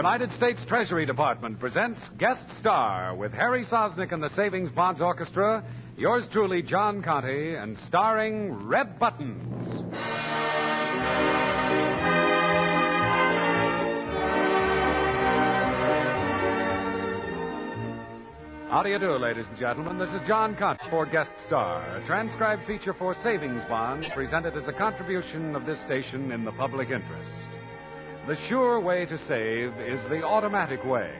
United States Treasury Department presents Guest Star with Harry Sosnick and the Savings Bonds Orchestra, yours truly, John Conte, and starring Red Buttons. How do you do, ladies and gentlemen? This is John Conte for Guest Star, a transcribed feature for Savings Bonds presented as a contribution of this station in the public interest. The sure way to save is the automatic way.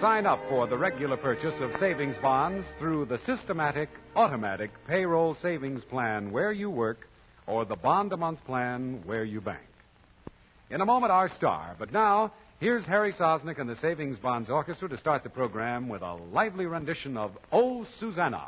Sign up for the regular purchase of savings bonds through the systematic, automatic payroll savings plan where you work or the bond a month plan where you bank. In a moment, our star. But now, here's Harry Sosnick and the Savings Bonds Orchestra to start the program with a lively rendition of Oh Susanna.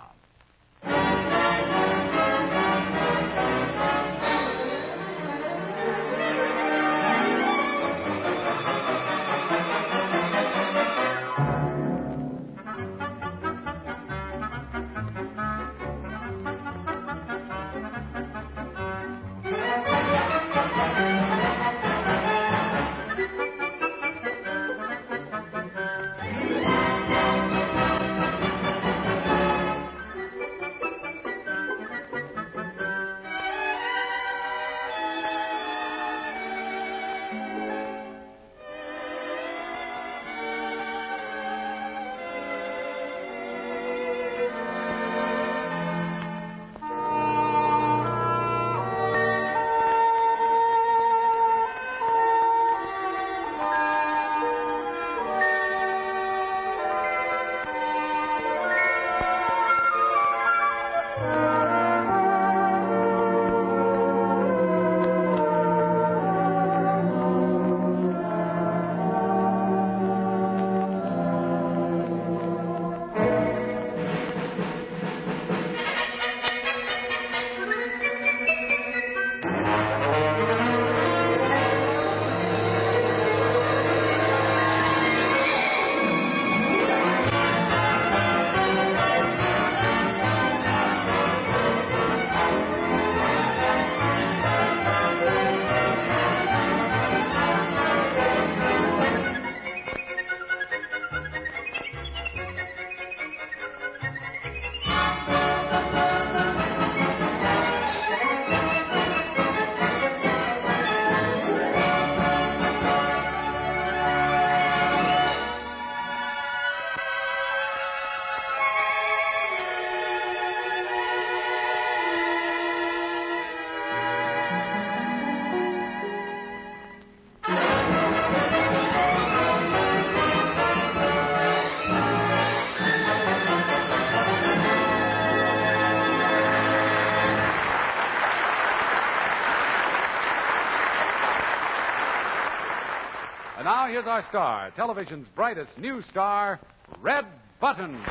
And now here's our star, television's brightest new star, Red Buttons.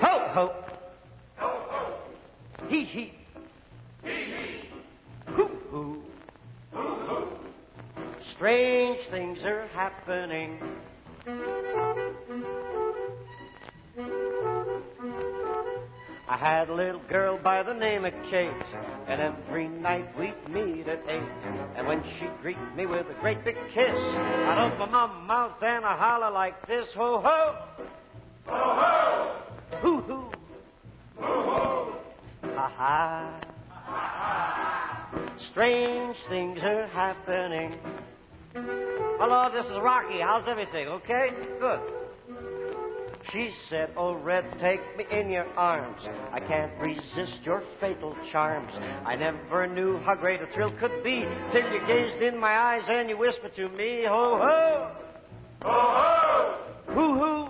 Ho, ho. Ho, ho. Hee, hee. Hee, hee. Hoo, hoo. Hoo, hoo. Strange things are happening. I had a little girl by the name of Kate, and every night we'd meet at eight. And when she'd greet me with a great big kiss, I'd open my mouth and I'd holler like this: Ho ho, ho ho, hoo hoo, hoo hoo, ha ha. Strange things are happening. Hello, this is Rocky. How's everything? Okay, good. She said, Oh, Red, take me in your arms. I can't resist your fatal charms. I never knew how great a thrill could be till you gazed in my eyes and you whispered to me, Ho, ho! Ho, ho! Hoo, hoo!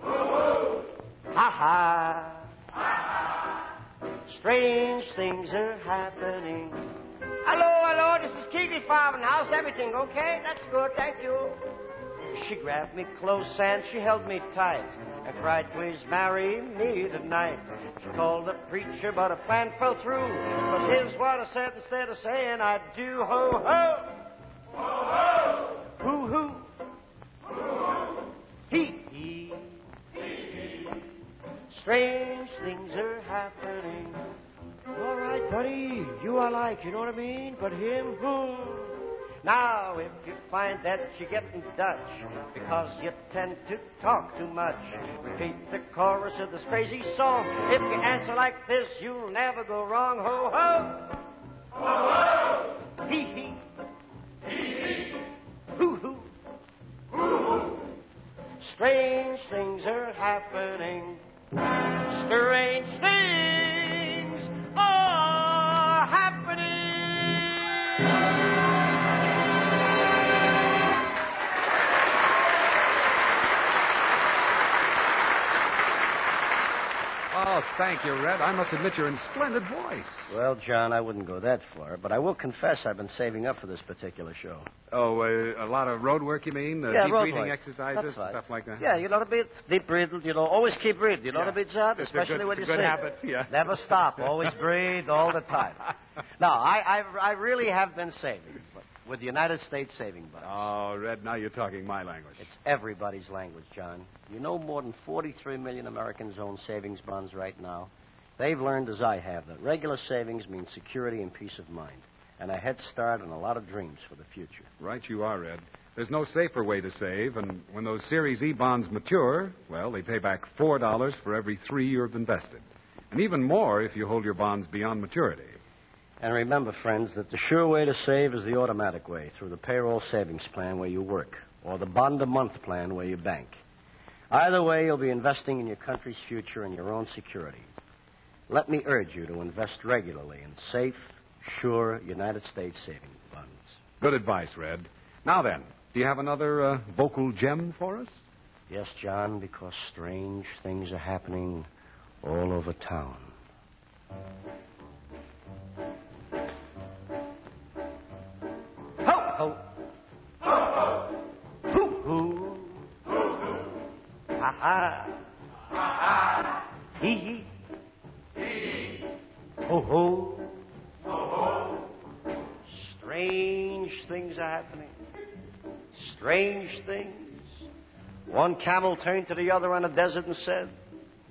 Hoo, hoo! Ha, ha! Ha, ha! Strange things are happening. Hello, hello, this is Keegley Farm, and how's everything? Okay, that's good, thank you. She grabbed me close and she held me tight and cried, Please marry me tonight. She called the preacher, but a plan fell through. But here's what I said instead of saying I do. Ho, ho! Ho, ho! Hoo, hoo! Hoo, hoo! Hee, hee! Strange things are happening. All right, buddy, you are like, you know what I mean? But him, hmm. Now, if you find that you're getting Dutch because you tend to talk too much, repeat the chorus of this crazy song. If you answer like this, you'll never go wrong. Ho ho! Ho ho! Hee hee! Hee hee! Hoo hoo! Hoo hoo! Strange things are happening. Strange things thank you, Red. I must admit you're in splendid voice. Well, John, I wouldn't go that far, but I will confess I've been saving up for this particular show. Oh, uh, a lot of road work, you mean? Uh, yeah, deep road breathing work. exercises, That's right. stuff like that? Yeah, you know the bit deep breathe. You know, always keep breathing. You know Yeah. the bit, John, It's especially good- when it's you a good habit, yeah. Never stop. Always breathe all the time. No, I, I, I really have been saving with the United States Saving Bonds. Oh, Red, now you're talking my language. It's everybody's language, John. You know more than 43 million Americans own savings bonds right now. They've learned, as I have, that regular savings means security and peace of mind, and a head start and a lot of dreams for the future. Right, you are, Red. There's no safer way to save, and when those Series E bonds mature, well, they pay back $4 for every three you've invested. And even more if you hold your bonds beyond maturity. And remember, friends, that the sure way to save is the automatic way, through the payroll savings plan where you work, or the bond a month plan where you bank. Either way, you'll be investing in your country's future and your own security. Let me urge you to invest regularly in safe, sure United States savings bonds. Good advice, Red. Now then, do you have another uh, vocal gem for us? Yes, John, because strange things are happening all over town. Ha. Hee, hee. Hee. Ho, ho. Ho, ho. Strange things are happening. Strange things. One camel turned to the other on the desert and said,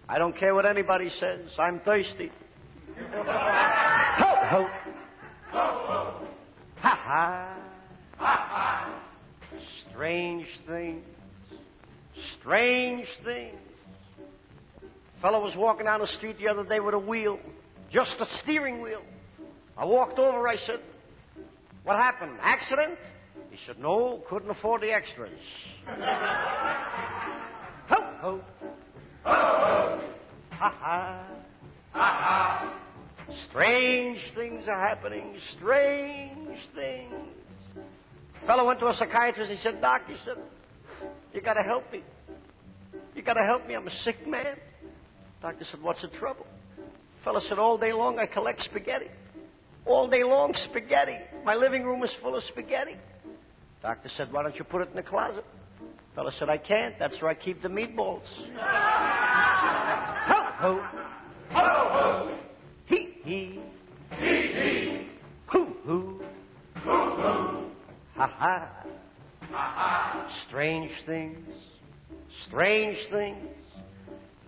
I don't care what anybody says, I'm thirsty. ho ho. ho, ho. Ha, ha. Ha, ha. Strange things. Strange things. fellow was walking down the street the other day with a wheel, just a steering wheel. I walked over, I said, What happened? Accident? He said, No, couldn't afford the extras. ho, ho. Ha, ha. Ha, ha. Strange things are happening. Strange things. A Fellow went to a psychiatrist. He said, Doc, he said, you got to help me. You got to help me. I'm a sick man. Doctor said, What's the trouble? Fellow said, All day long I collect spaghetti. All day long, spaghetti. My living room is full of spaghetti. Doctor said, Why don't you put it in the closet? Fellow said, I can't. That's where I keep the meatballs. ho, ho. Ho, ho. Hee, hee. Hee, hee. Hoo, hoo. Hoo, hoo. Ha, ha. Strange things. Strange things.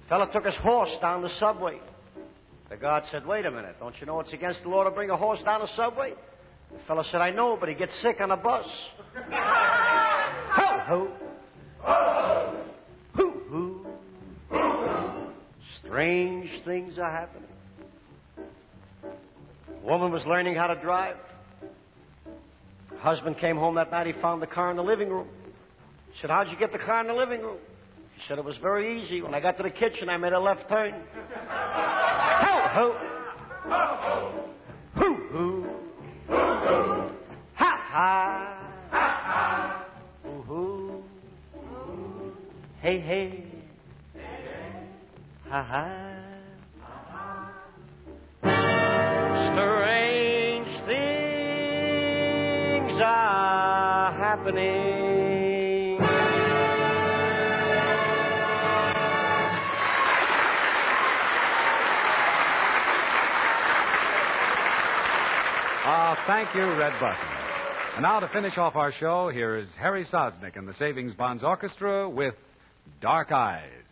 The Fellow took his horse down the subway. The guard said, Wait a minute. Don't you know it's against the law to bring a horse down the subway? The fellow said, I know, but he gets sick on a bus. ho, ho. Ho, hoo, hoo. Strange things are happening. Woman was learning how to drive. Husband came home that night. He found the car in the living room. He said, How'd you get the car in the living room? He said, It was very easy. When I got to the kitchen, I made a left turn. ho, ho. Ha, ha. Hey, hey. Ha, ha. Strange things are happening. Ah, thank you, Red Buttons. And now to finish off our show, here is Harry Sosnick and the Savings Bonds Orchestra with Dark Eyes.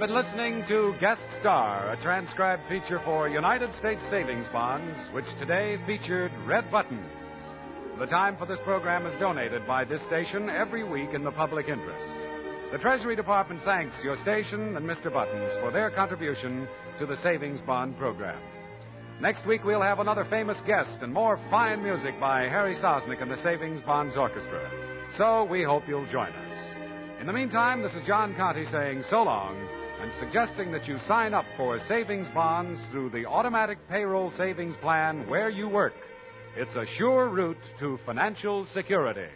Have been listening to Guest Star, a transcribed feature for United States Savings Bonds, which today featured Red Buttons. The time for this program is donated by this station every week in the public interest. The Treasury Department thanks your station and Mr. Buttons for their contribution to the Savings Bond program. Next week, we'll have another famous guest and more fine music by Harry Sosnick and the Savings Bonds Orchestra. So we hope you'll join us. In the meantime, this is John Conte saying so long and suggesting that you sign up for savings bonds through the automatic payroll savings plan where you work. It's a sure route to financial security.